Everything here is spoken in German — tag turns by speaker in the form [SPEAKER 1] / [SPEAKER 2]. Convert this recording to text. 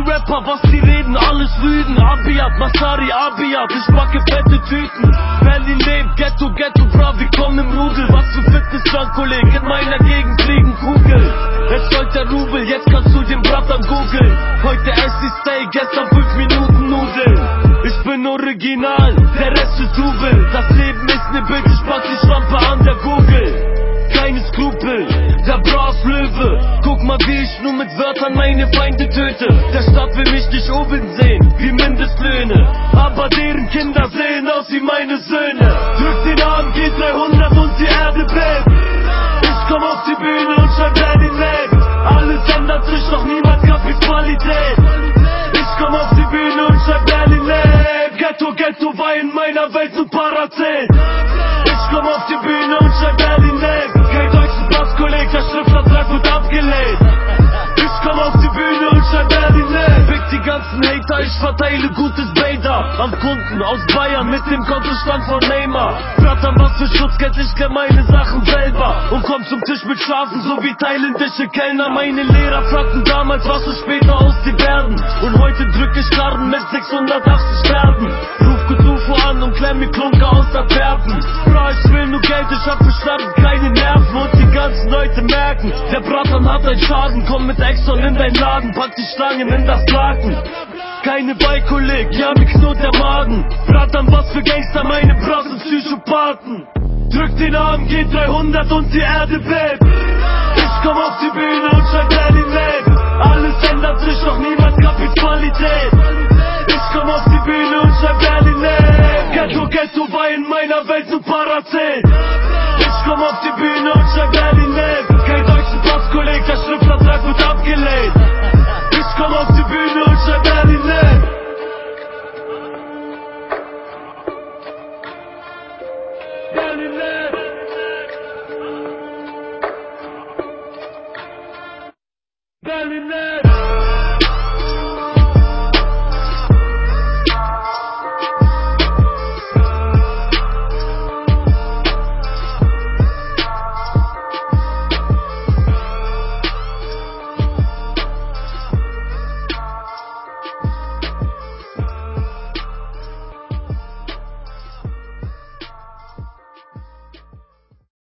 [SPEAKER 1] Rapper, was die reden, alles Lügen. Abiat, Masari, Abiat, ich backe fette Tüten. Berlin lebt, Ghetto, Ghetto, brav, wir kommen im Rudel. Was für Fitnessstand, Kollege, in meiner Gegend fliegen Kugel. Jetzt rollt der Rubel, jetzt kannst du den Brat am googeln. Heute esse ich Steak, gestern 5 Minuten Nudeln. Ich bin original, der Rest ist Double. Das Leben ist ne Bild, ich pack die Schlampe an der Google. Keine Skrupel, der Bras Löwe. Mal, wie ich nur mit Wörtern meine Feinde töte. Der Stadt will mich nicht oben sehen, wie Mindestlöhne. Aber deren Kinder sehen aus wie meine Söhne. Drück den Arm, geht 300 und die Erde bebt. Ich komm auf die Bühne und schreib Berlin lebt. Alles ändert sich, doch niemand Kapitalität. Ich komm auf die Bühne und schreib Berlin lebt. Ghetto, Ghetto war in meiner Welt nur Parazet. Die ganzen Hater, ich verteile gutes Bader. Am Kunden aus Bayern mit dem Kontostand von Neymar. Brattern, was für Schutzgeld, ich klär meine Sachen selber. Und komm zum Tisch mit Schafen, so wie thailändische Kellner. Meine Lehrer fragten damals, was du später aus dir werden. Und heute drück ich Karten mit 680 Pferden. Ruf Kutufo an und klär mir Klunker aus der Verben. Bra, ich will nur Geld, ich hab verstanden, keine Nerven. Und die ganzen Leute merken, der Hat einen Schaden. Komm mit Exxon in dein Laden, pack die Stangen in das Laken. Keine Beikolleg, ja, mir knurrt der Magen. Bratan, was für Gangster, meine Bras sind Psychopathen. Drück den Arm, geht 300 und die Erde bebt. Ich komm auf die Bühne und schreib Berlin lebt. Alles ändert sich, doch niemals Kapitalität. Ich komm auf die Bühne und schreib Berlin lebt. Ghetto, Ghetto war in meiner Welt nur Parazet. Ich komm auf die Bühne und schreib Berlin Scheiß wird abgelehnt. Ich komm auf die Bühne und schreib